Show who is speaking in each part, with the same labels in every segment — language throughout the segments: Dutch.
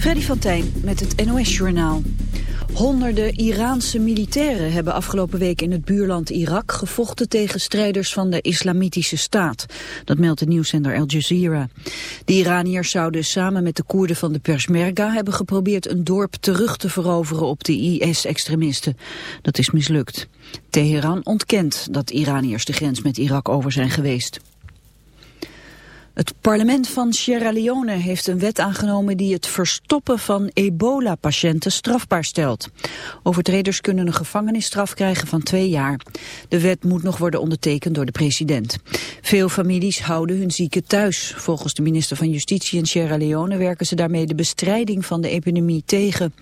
Speaker 1: Freddy van Tijn met het NOS-journaal. Honderden Iraanse militairen hebben afgelopen week in het buurland Irak gevochten tegen strijders van de Islamitische Staat. Dat meldt de nieuwszender Al Jazeera. De Iraniërs zouden samen met de Koerden van de Peshmerga hebben geprobeerd een dorp terug te veroveren op de IS-extremisten. Dat is mislukt. Teheran ontkent dat Iraniërs de grens met Irak over zijn geweest. Het parlement van Sierra Leone heeft een wet aangenomen die het verstoppen van ebola-patiënten strafbaar stelt. Overtreders kunnen een gevangenisstraf krijgen van twee jaar. De wet moet nog worden ondertekend door de president. Veel families houden hun zieken thuis. Volgens de minister van Justitie in Sierra Leone werken ze daarmee de bestrijding van de epidemie tegen.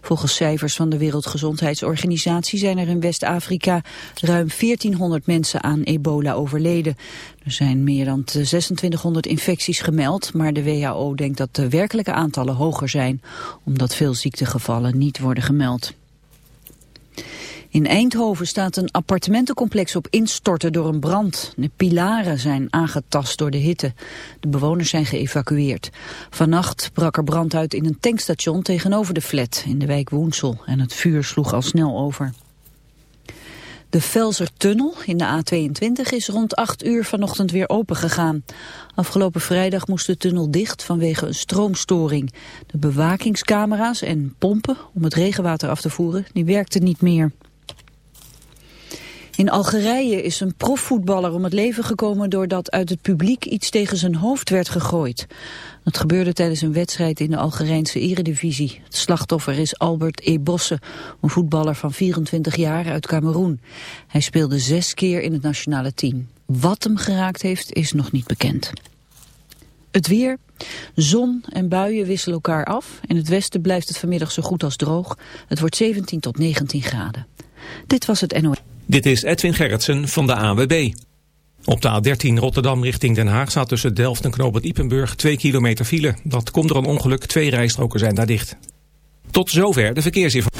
Speaker 1: Volgens cijfers van de Wereldgezondheidsorganisatie zijn er in West-Afrika ruim 1400 mensen aan ebola overleden. Er zijn meer dan 2600 infecties gemeld, maar de WHO denkt dat de werkelijke aantallen hoger zijn, omdat veel ziektegevallen niet worden gemeld. In Eindhoven staat een appartementencomplex op instorten door een brand. De pilaren zijn aangetast door de hitte. De bewoners zijn geëvacueerd. Vannacht brak er brand uit in een tankstation tegenover de flat in de wijk Woensel. En het vuur sloeg al snel over. De Velsertunnel in de A22 is rond 8 uur vanochtend weer opengegaan. Afgelopen vrijdag moest de tunnel dicht vanwege een stroomstoring. De bewakingscamera's en pompen om het regenwater af te voeren, die werkten niet meer. In Algerije is een profvoetballer om het leven gekomen doordat uit het publiek iets tegen zijn hoofd werd gegooid. Het gebeurde tijdens een wedstrijd in de Algerijnse eredivisie. Het slachtoffer is Albert Ebosse, een voetballer van 24 jaar uit Cameroen. Hij speelde zes keer in het nationale team. Wat hem geraakt heeft is nog niet bekend. Het weer. Zon en buien wisselen elkaar af. In het westen blijft het vanmiddag zo goed als droog. Het wordt 17 tot 19 graden. Dit was het NOS.
Speaker 2: Dit is Edwin Gerritsen van de AWB. Op de A13 Rotterdam richting Den Haag staat tussen Delft en Knoopend Ipenburg 2 kilometer file. Dat komt door een ongeluk, twee rijstroken zijn daar dicht. Tot zover de verkeersinformatie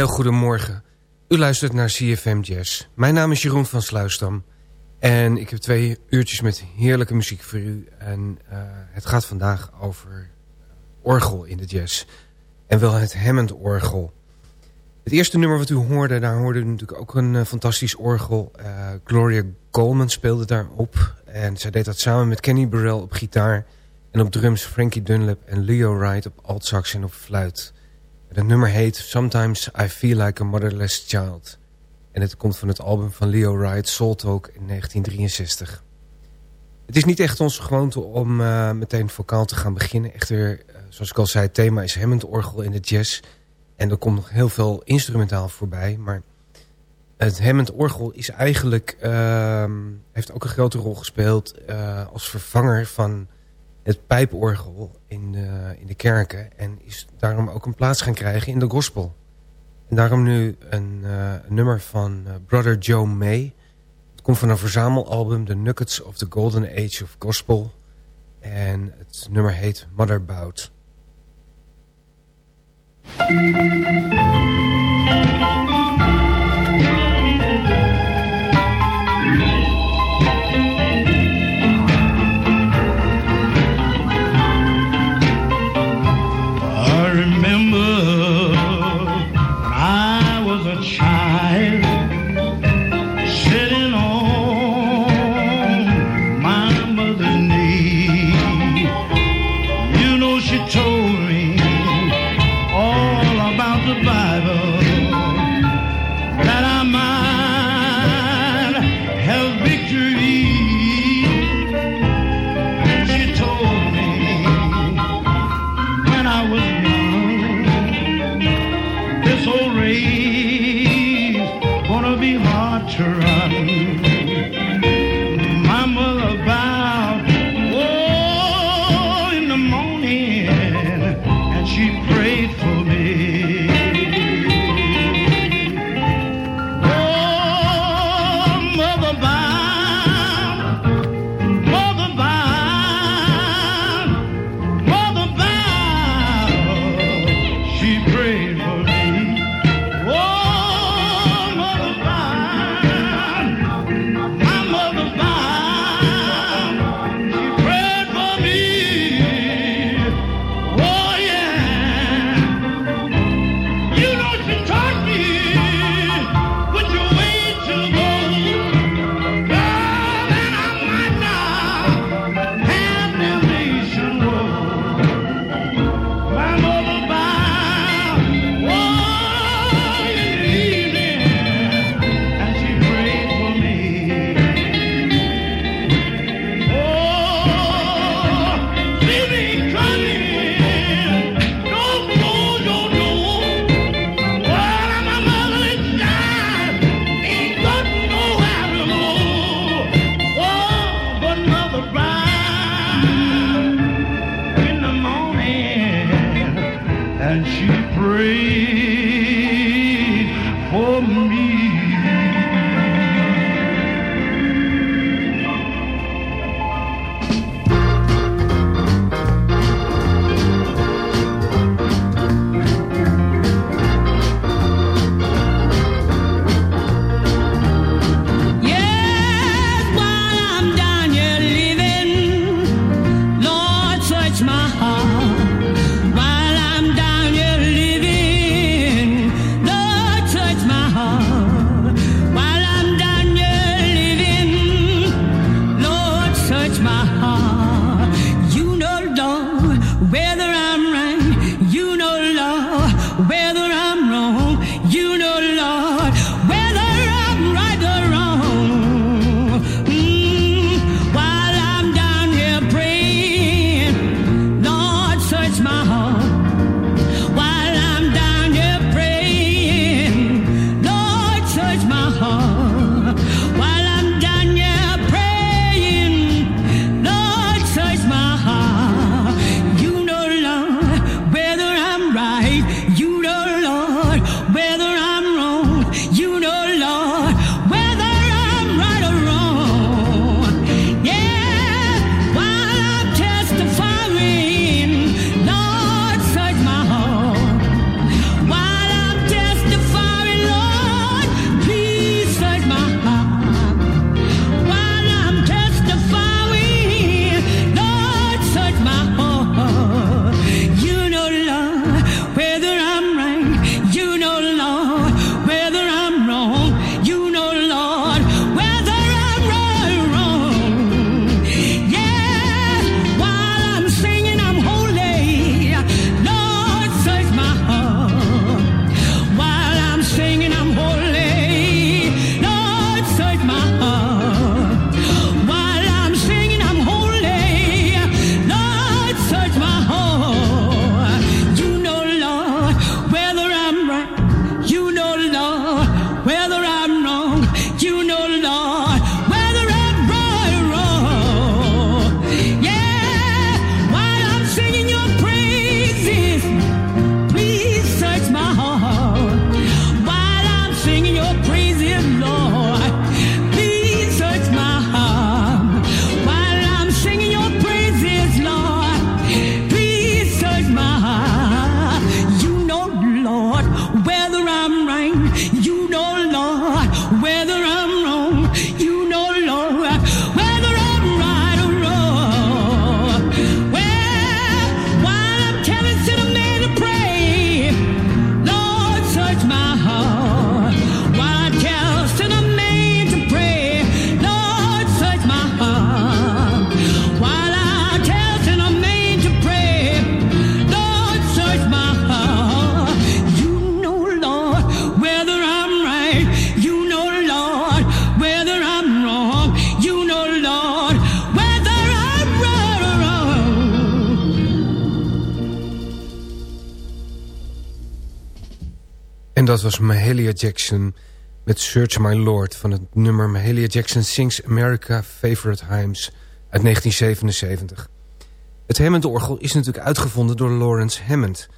Speaker 3: Heel goedemorgen. U luistert naar CFM Jazz. Mijn naam is Jeroen van Sluisdam. En ik heb twee uurtjes met heerlijke muziek voor u. En uh, het gaat vandaag over orgel in de jazz. En wel het Hammond-orgel. Het eerste nummer wat u hoorde, daar hoorde u natuurlijk ook een uh, fantastisch orgel. Uh, Gloria Coleman speelde daarop. En zij deed dat samen met Kenny Burrell op gitaar. En op drums Frankie Dunlap en Leo Wright op alt-sax en op fluit. Het nummer heet Sometimes I Feel Like a Motherless Child. En het komt van het album van Leo Wright, Soul Talk in 1963. Het is niet echt onze gewoonte om uh, meteen vocaal te gaan beginnen. Echter, uh, zoals ik al zei, het thema is Hammond-orgel in de jazz. En er komt nog heel veel instrumentaal voorbij. Maar het Hammond-orgel is eigenlijk, uh, heeft ook een grote rol gespeeld... Uh, als vervanger van het pijporgel in de, in de kerken. En is daarom ook een plaats gaan krijgen in de gospel. En daarom nu een, een nummer van uh, Brother Joe May. Het komt van een verzamelalbum The Nuggets of the Golden Age of Gospel. En het nummer heet Mother Bout. Dat was Mahalia Jackson met Search My Lord... van het nummer Mahalia Jackson Sings America Favorite Hymns uit 1977. Het Hammond-orgel is natuurlijk uitgevonden door Lawrence Hammond.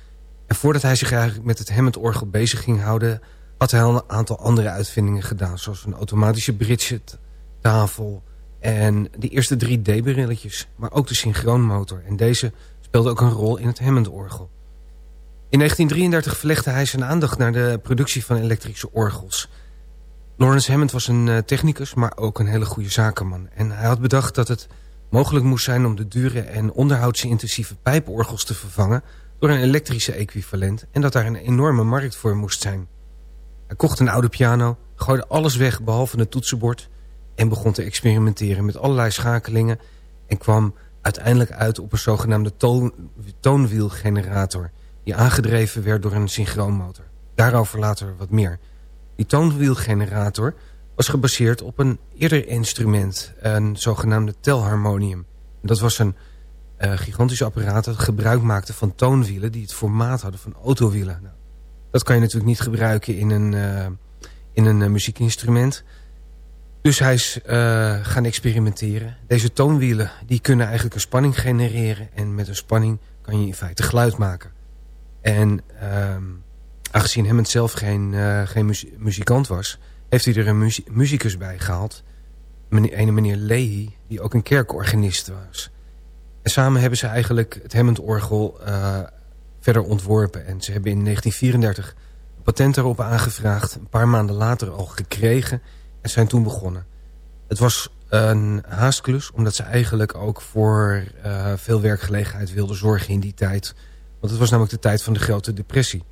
Speaker 3: En voordat hij zich eigenlijk met het Hammond-orgel bezig ging houden... had hij al een aantal andere uitvindingen gedaan... zoals een automatische Bridget-tafel en de eerste 3D-brilletjes... maar ook de synchroonmotor. En deze speelde ook een rol in het Hammond-orgel. In 1933 verlegde hij zijn aandacht naar de productie van elektrische orgels. Lawrence Hammond was een eh, technicus, maar ook een hele goede zakenman. En hij had bedacht dat het mogelijk moest zijn om de dure en onderhoudsintensieve pijporgels te vervangen door een elektrische equivalent en dat daar een enorme markt voor moest zijn. Hij kocht een oude piano, gooide alles weg behalve het toetsenbord en begon te experimenteren met allerlei schakelingen en kwam uiteindelijk uit op een zogenaamde toonwielgenerator die aangedreven werd door een synchroonmotor. Daarover later wat meer. Die toonwielgenerator was gebaseerd op een eerder instrument, een zogenaamde telharmonium. Dat was een uh, gigantisch apparaat dat gebruik maakte van toonwielen die het formaat hadden van autowielen. Nou, dat kan je natuurlijk niet gebruiken in een, uh, in een uh, muziekinstrument. Dus hij is gaan experimenteren. Deze toonwielen die kunnen eigenlijk een spanning genereren en met een spanning kan je in feite geluid maken.
Speaker 4: En ehm, aangezien Hammond zelf geen, uh, geen muzikant was... heeft hij er een muzikus bij gehaald. Meneer, ene meneer Leahy, die ook een kerkorganist was. En samen hebben ze eigenlijk het Hammond-orgel uh, verder ontworpen. En ze hebben in 1934 een patent erop aangevraagd. Een paar maanden later al gekregen. En zijn toen begonnen. Het was een haastklus, omdat ze eigenlijk ook voor uh, veel werkgelegenheid wilden zorgen in die tijd. Want het was namelijk de tijd van de grote depressie.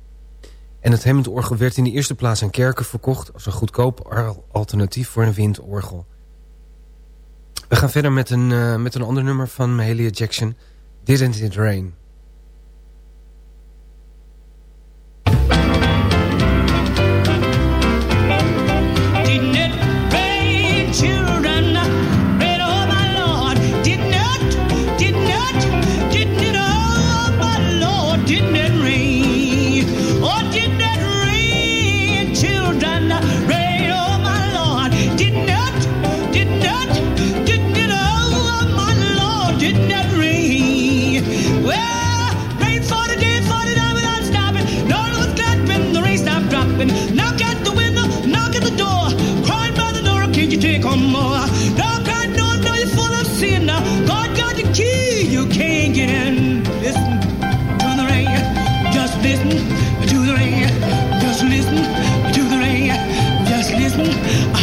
Speaker 4: En het Hammond-orgel werd in de eerste plaats aan kerken verkocht... als een goedkoop alternatief voor een windorgel. We gaan verder met een, uh, met een ander nummer van Mahalia Jackson. Didn't It Rain. listen to the rain. Just listen to the rain. Just listen.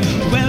Speaker 4: Well. when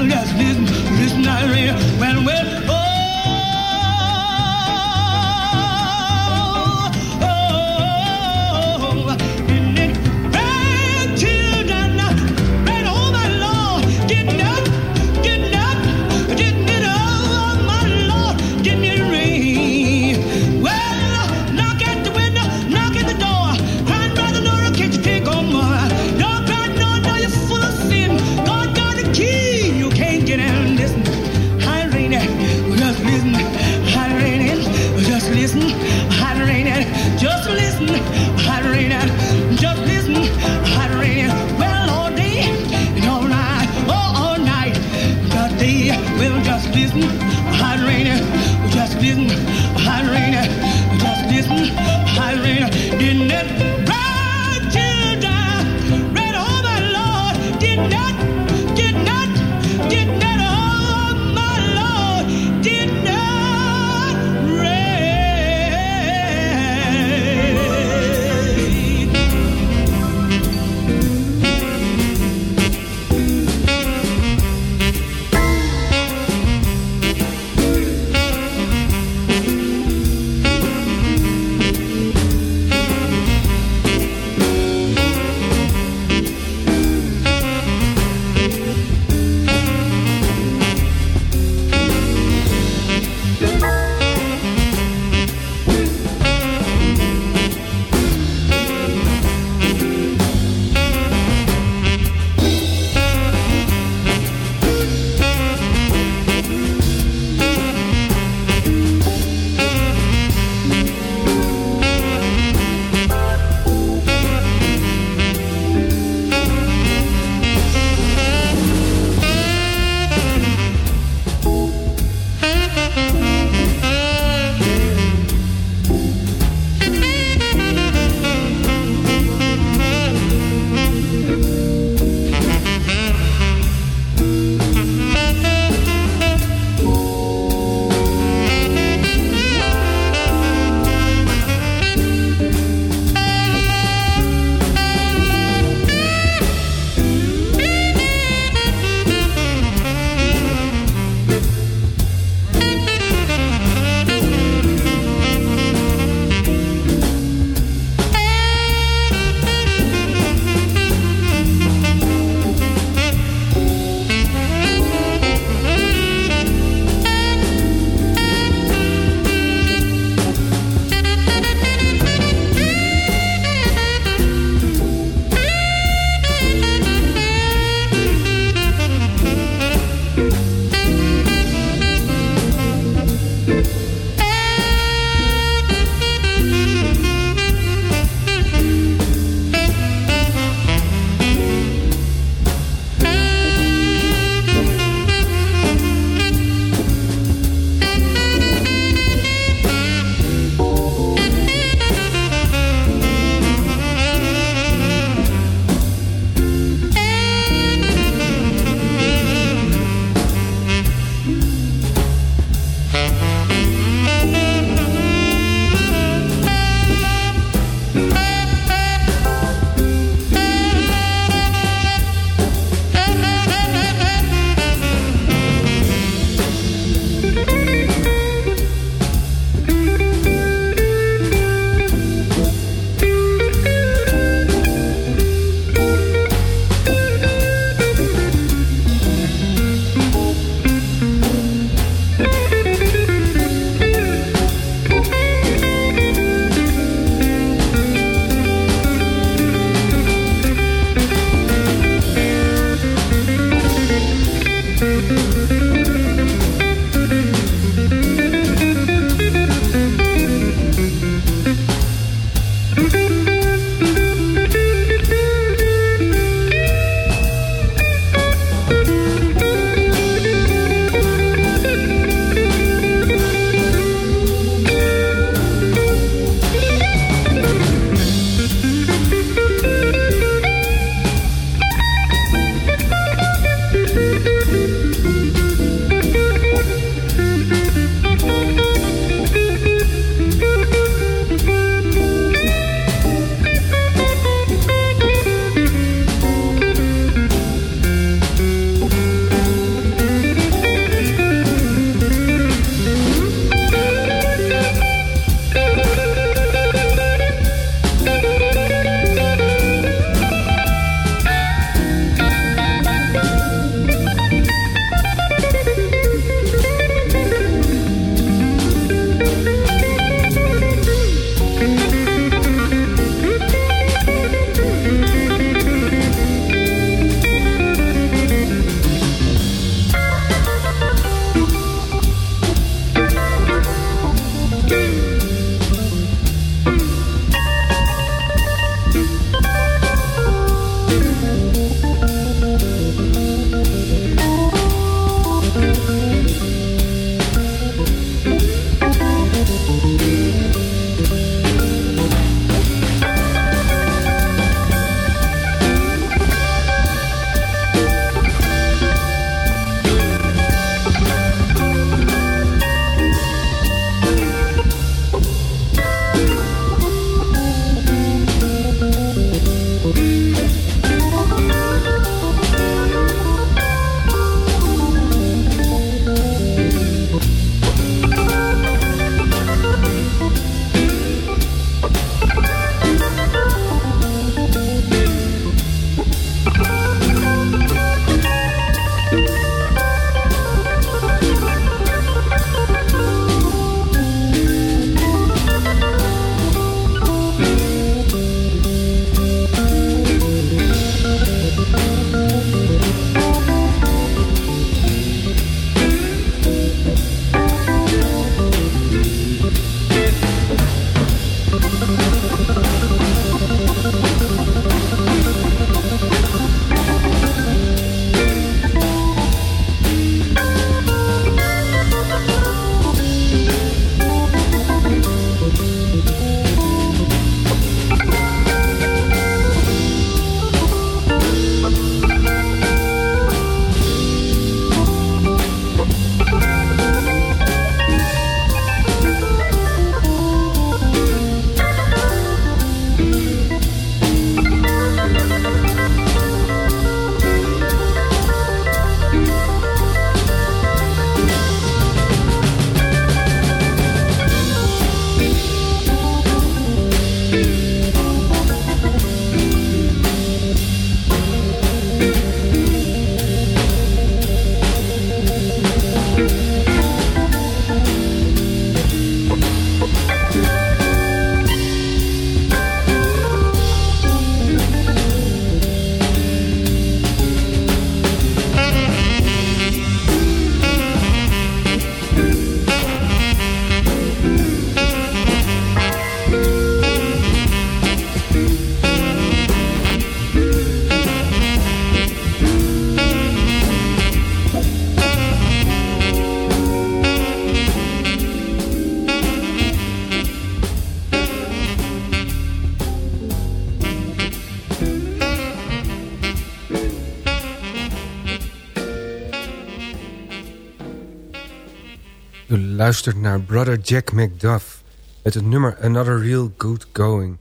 Speaker 3: luistert naar Brother Jack McDuff... met het nummer Another Real Good Going...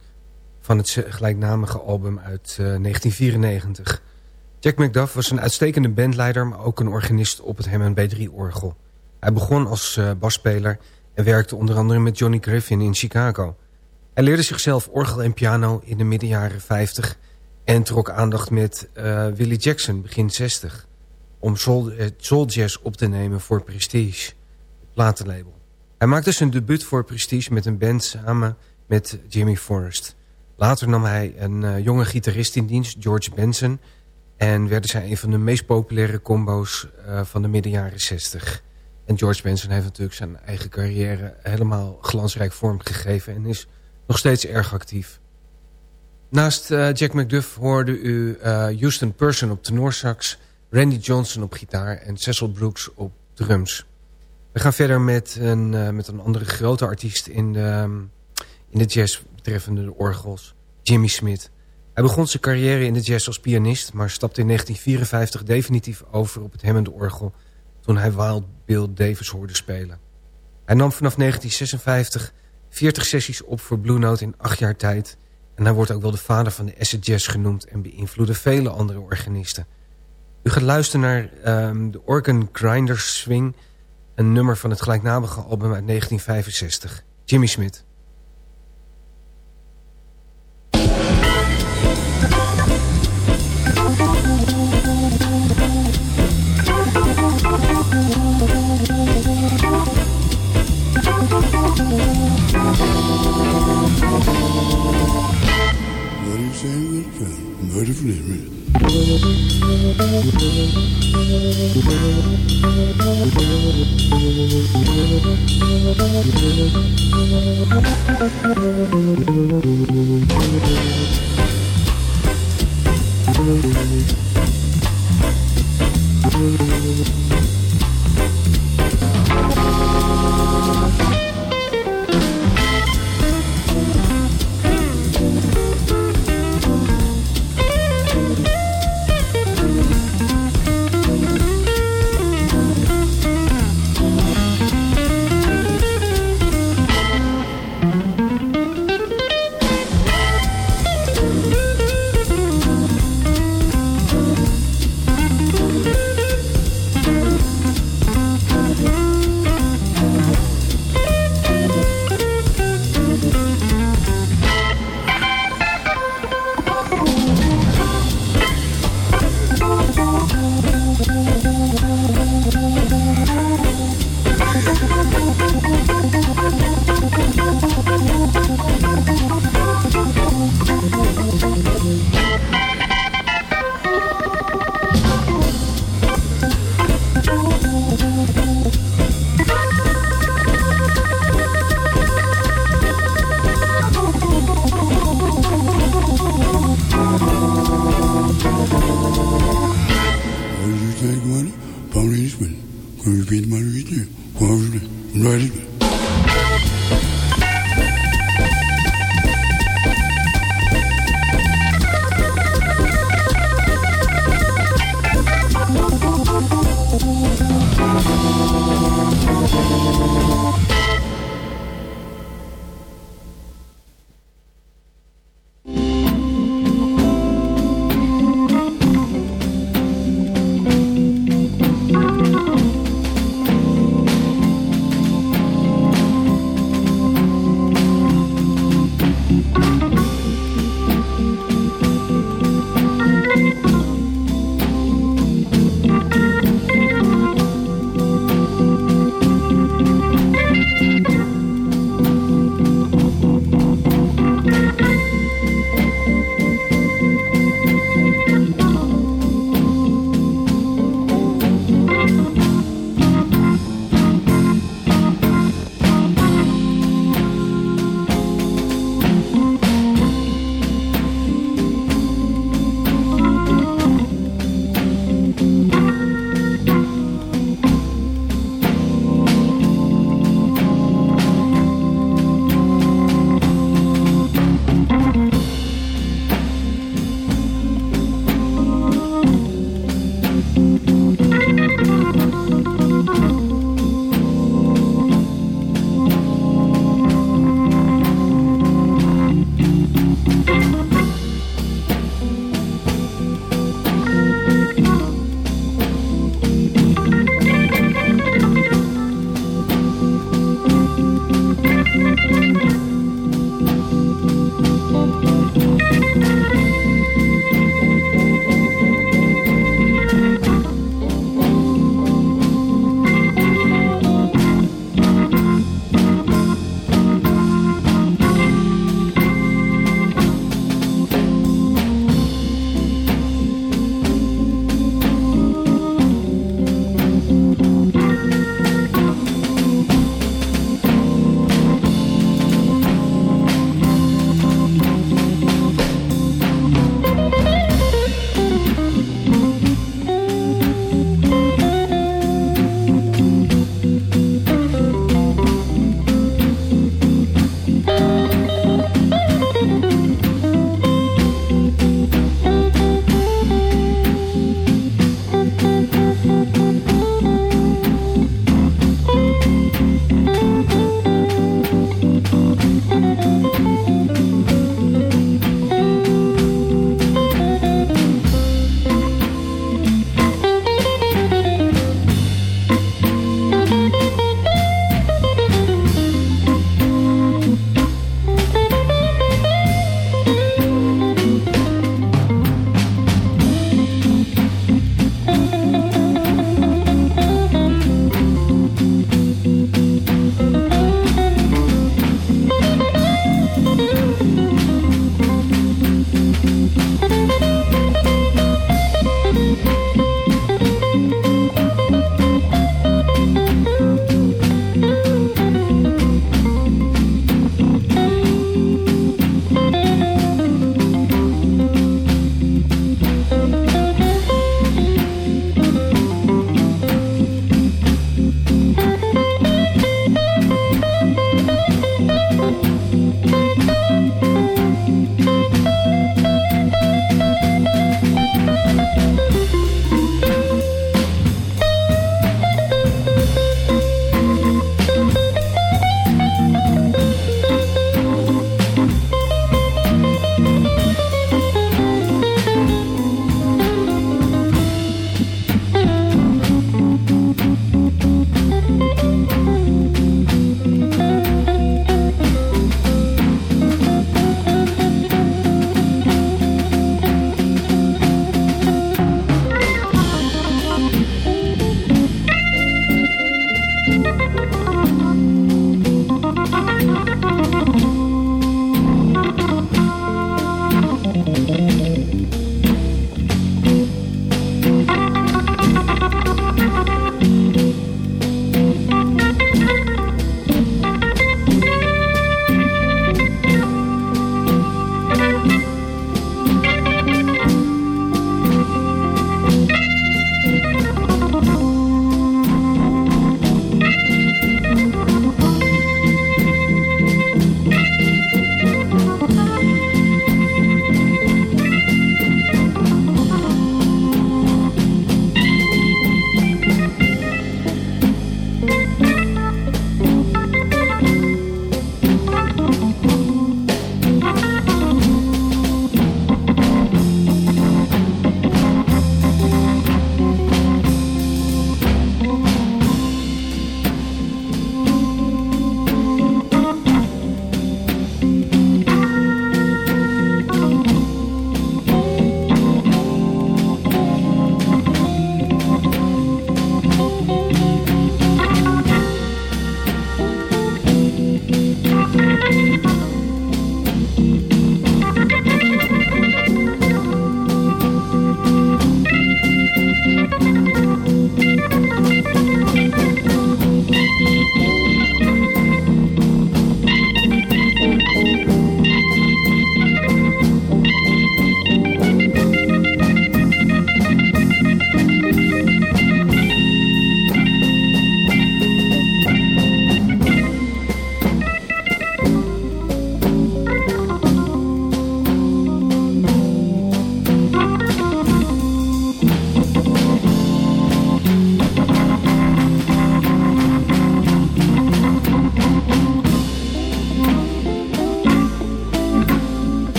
Speaker 3: van het gelijknamige album uit 1994. Eh, Jack McDuff was een uitstekende bandleider... maar ook een organist op het Hammond B3-orgel. Hij begon als uh, basspeler en werkte onder andere met Johnny Griffin in Chicago. Hij leerde zichzelf orgel en piano in de middenjaren 50... en trok aandacht met uh, Willie Jackson begin 60 om soul jazz op te nemen voor Prestige platenlabel. Hij maakte zijn debuut voor Prestige met een band samen met Jimmy Forrest. Later nam hij een uh, jonge gitarist in dienst, George Benson... en werden zij een van de meest populaire combo's uh, van de midden jaren 60. En George Benson heeft natuurlijk zijn eigen carrière helemaal glansrijk vormgegeven... en is nog steeds erg actief. Naast uh, Jack McDuff hoorde u Houston Person op tenorsax... Randy Johnson op gitaar en Cecil Brooks op drums. We gaan verder met een, uh, met een andere grote artiest in de, um, in de jazz betreffende de orgels, Jimmy Smith. Hij begon zijn carrière in de jazz als pianist, maar stapte in 1954 definitief over op het Hammond orgel toen hij Wild Bill Davis hoorde spelen. Hij nam vanaf 1956 40 sessies op voor Blue Note in acht jaar tijd en hij wordt ook wel de vader van de acid jazz genoemd en beïnvloedde vele andere organisten. U gaat luisteren naar um, de Organ Grinder Swing een nummer van het gelijknamige album uit 1965. Jimmy Smith. Thank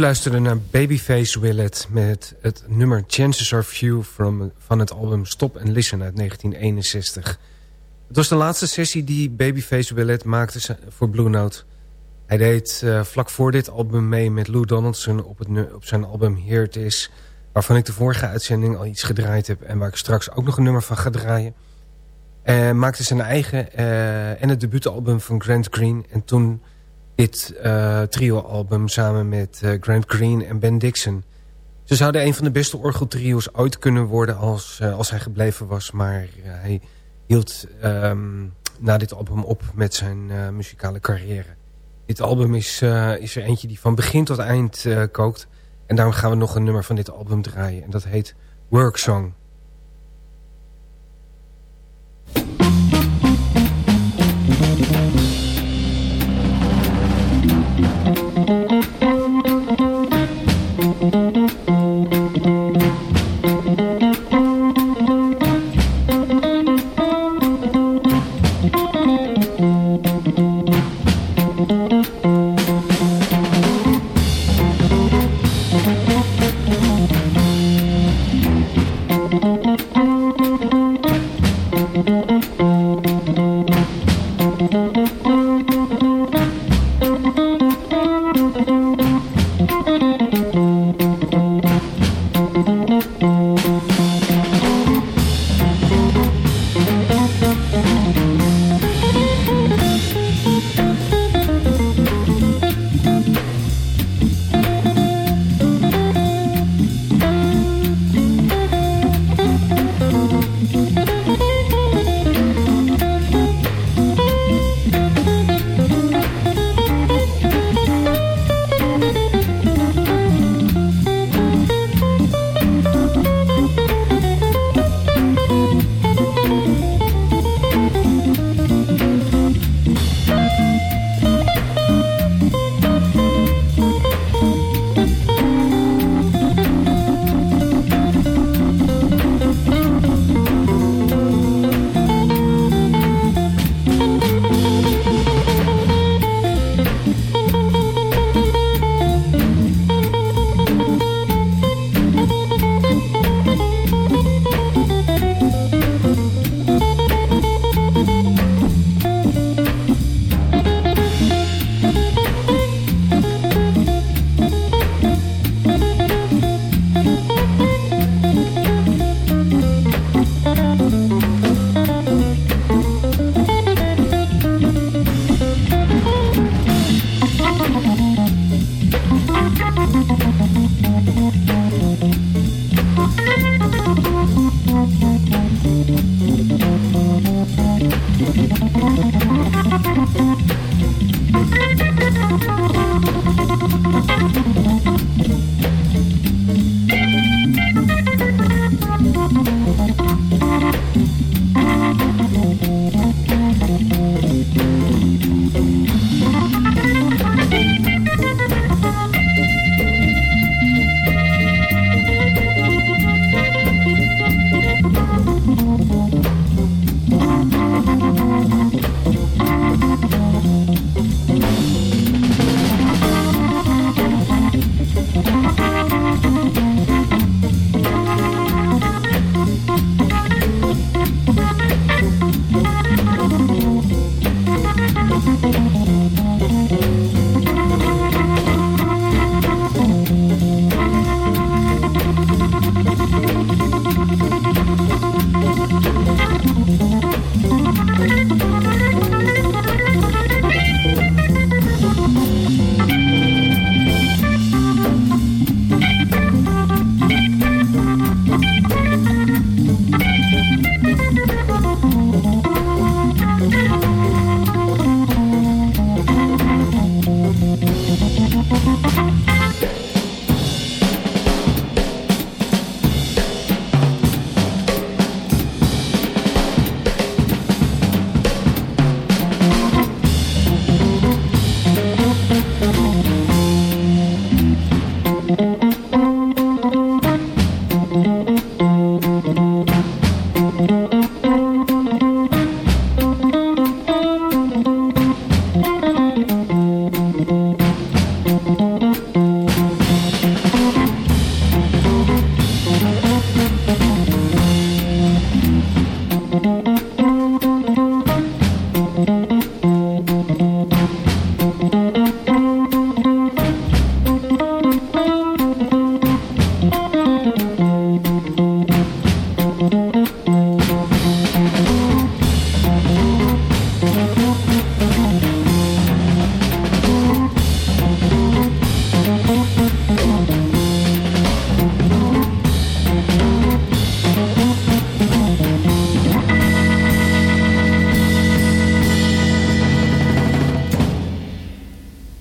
Speaker 3: luisterde naar Babyface Willet met het nummer Chances Are Few from, van het album Stop and Listen uit 1961. Het was de laatste sessie die Babyface Willet maakte voor Blue Note. Hij deed uh, vlak voor dit album mee met Lou Donaldson op, het, op zijn album Here It Is... waarvan ik de vorige uitzending al iets gedraaid heb... en waar ik straks ook nog een nummer van ga draaien. En maakte zijn eigen uh, en het debuutalbum van Grant Green... en toen dit uh, trio-album samen met eh, Grant Green en Ben Dixon. Ze zouden een van de beste orgeltrio's ooit kunnen worden als, eh, als hij gebleven was. Maar hij hield ehm, na dit album op met zijn muzikale carrière. Dit album is, is er eentje die van begin tot eind kookt. En daarom gaan we nog een nummer van dit album draaien. En dat heet Work Song.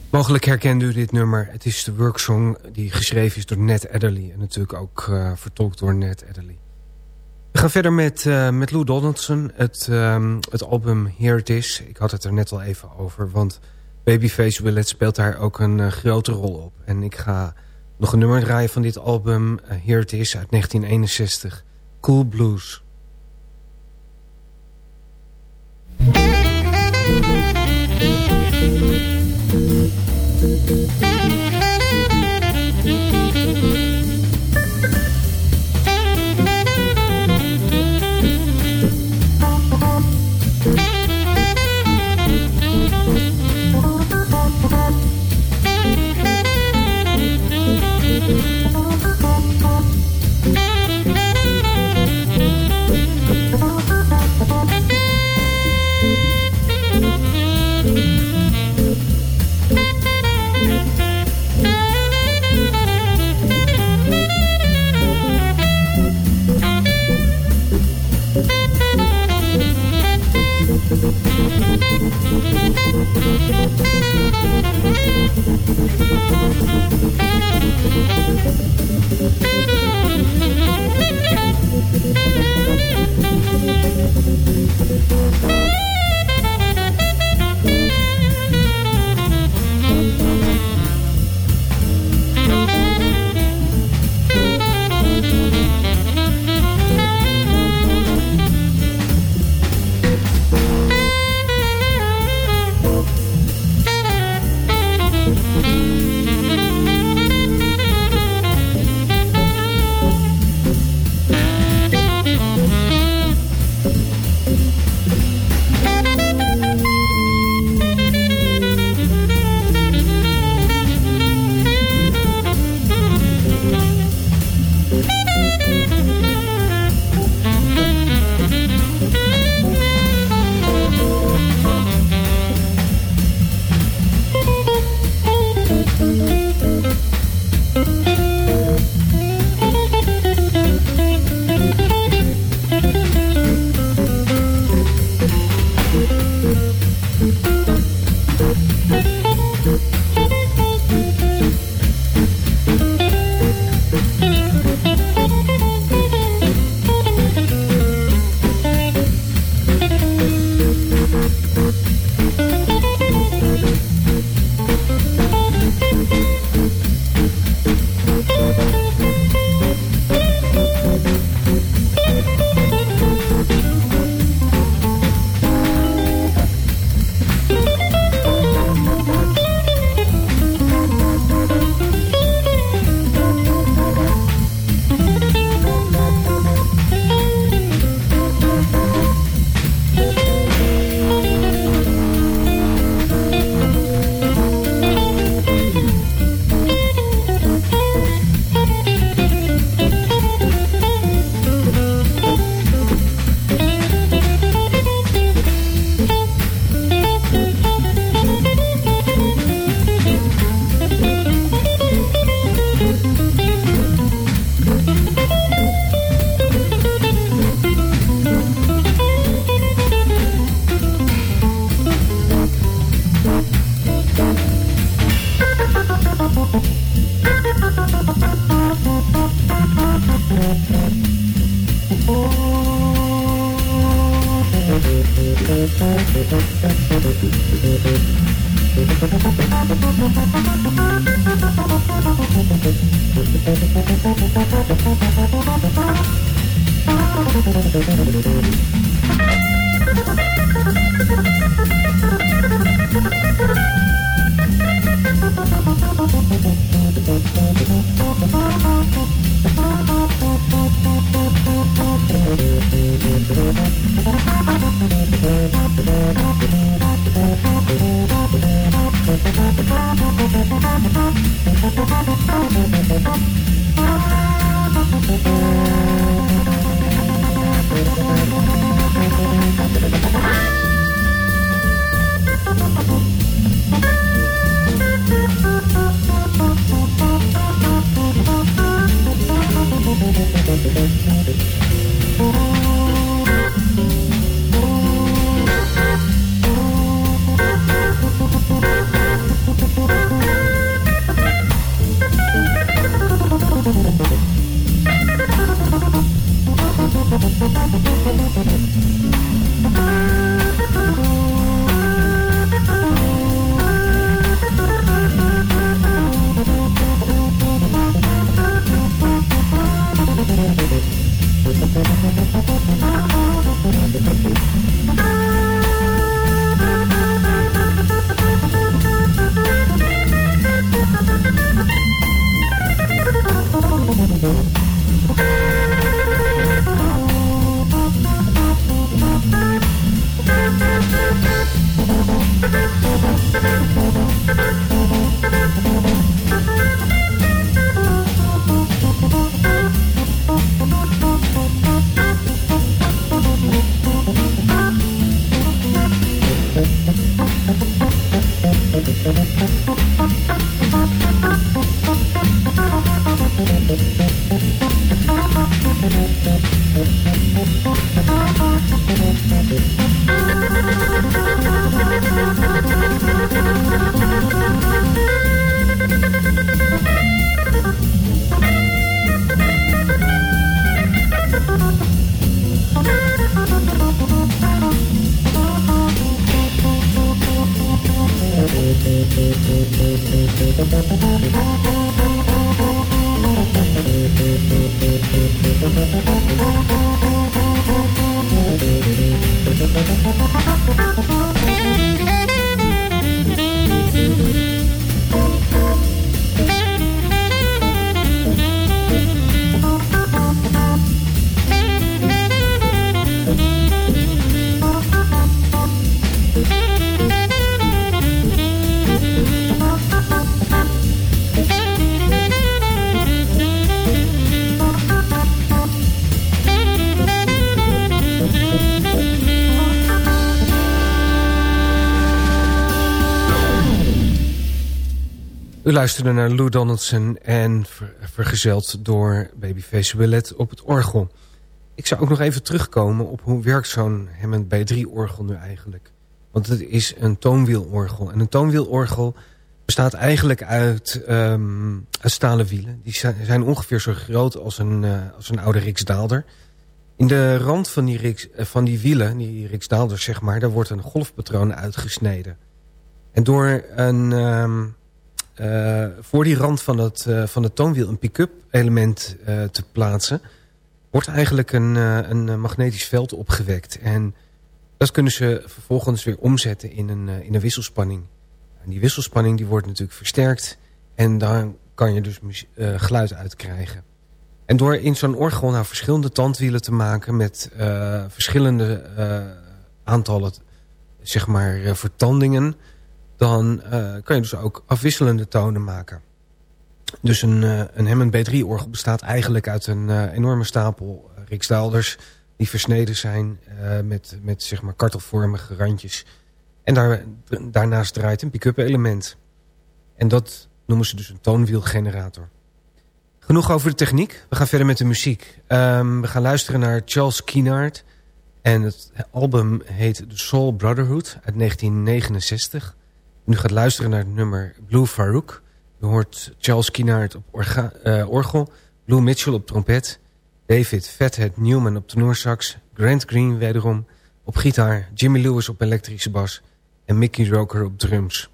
Speaker 3: Mogelijk herkende u dit nummer. Het is de worksong die geschreven is door Ned Adderley. En natuurlijk ook uh, vertolkt door Ned Adderley. We gaan verder met, uh, met Lou Donaldson. Het, um, het album Here It Is. Ik had het er net al even over. Want Babyface Willet speelt daar ook een uh, grote rol op. En ik ga nog een nummer draaien van dit album. Here It Is uit 1961. Cool Blues.
Speaker 5: Mm-hmm.
Speaker 3: U luisterde naar Lou Donaldson en vergezeld door Babyface Willet op het orgel. Ik zou ook nog even terugkomen op hoe werkt zo'n Hammond B3-orgel nu eigenlijk. Want het is een toonwielorgel. En een toonwielorgel bestaat eigenlijk uit, um, stalen wielen. Die zijn ongeveer zo groot als een, uh, als een oude Riksdaalder. In de rand van die, uh, van die wielen, die Riksdaalders zeg maar... daar wordt een golfpatroon uitgesneden. En door een... Um, uh, voor die rand van het, uh, van het toonwiel een pick-up element uh, te plaatsen... wordt eigenlijk een, een magnetisch veld opgewekt. En dat kunnen ze vervolgens weer omzetten in een, in een wisselspanning. En die wisselspanning die wordt natuurlijk versterkt... en daar kan je dus geluid uit krijgen. En door in zo'n orgel nou verschillende tandwielen te maken... met verschillende aantallen zeg maar, vertandingen dan uh, kan je dus ook afwisselende tonen maken. Dus een, uh, een Hammond B3-orgel bestaat eigenlijk uit een uh, enorme stapel riksdaalders... die versneden zijn met, met zeg maar kartelvormige randjes. En daar, daarnaast draait een pick-up element. En dat noemen ze dus een toonwielgenerator. Genoeg over de techniek. We gaan verder met de muziek. Um, we gaan luisteren naar Charles Kienard. En het album heet The Soul Brotherhood uit 1969... Nu gaat luisteren naar het nummer Blue Farouk. U hoort Charles Kinnard op uh, orgel, Blue Mitchell op trompet... David Fathead Newman op tenorsax... Grant Green wederom op gitaar... Jimmy Lewis op elektrische bas... en Mickey Roker op drums.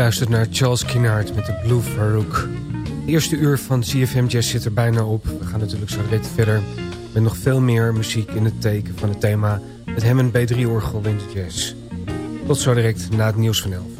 Speaker 3: Luistert naar Charles Kinnaert met de Blue Farouk. De eerste uur van CFM Jazz zit er bijna op. We gaan natuurlijk zo direct verder met nog veel meer muziek in het teken van het thema... het Hammond B3-orgel in de jazz. Tot zo direct na het nieuws van 11.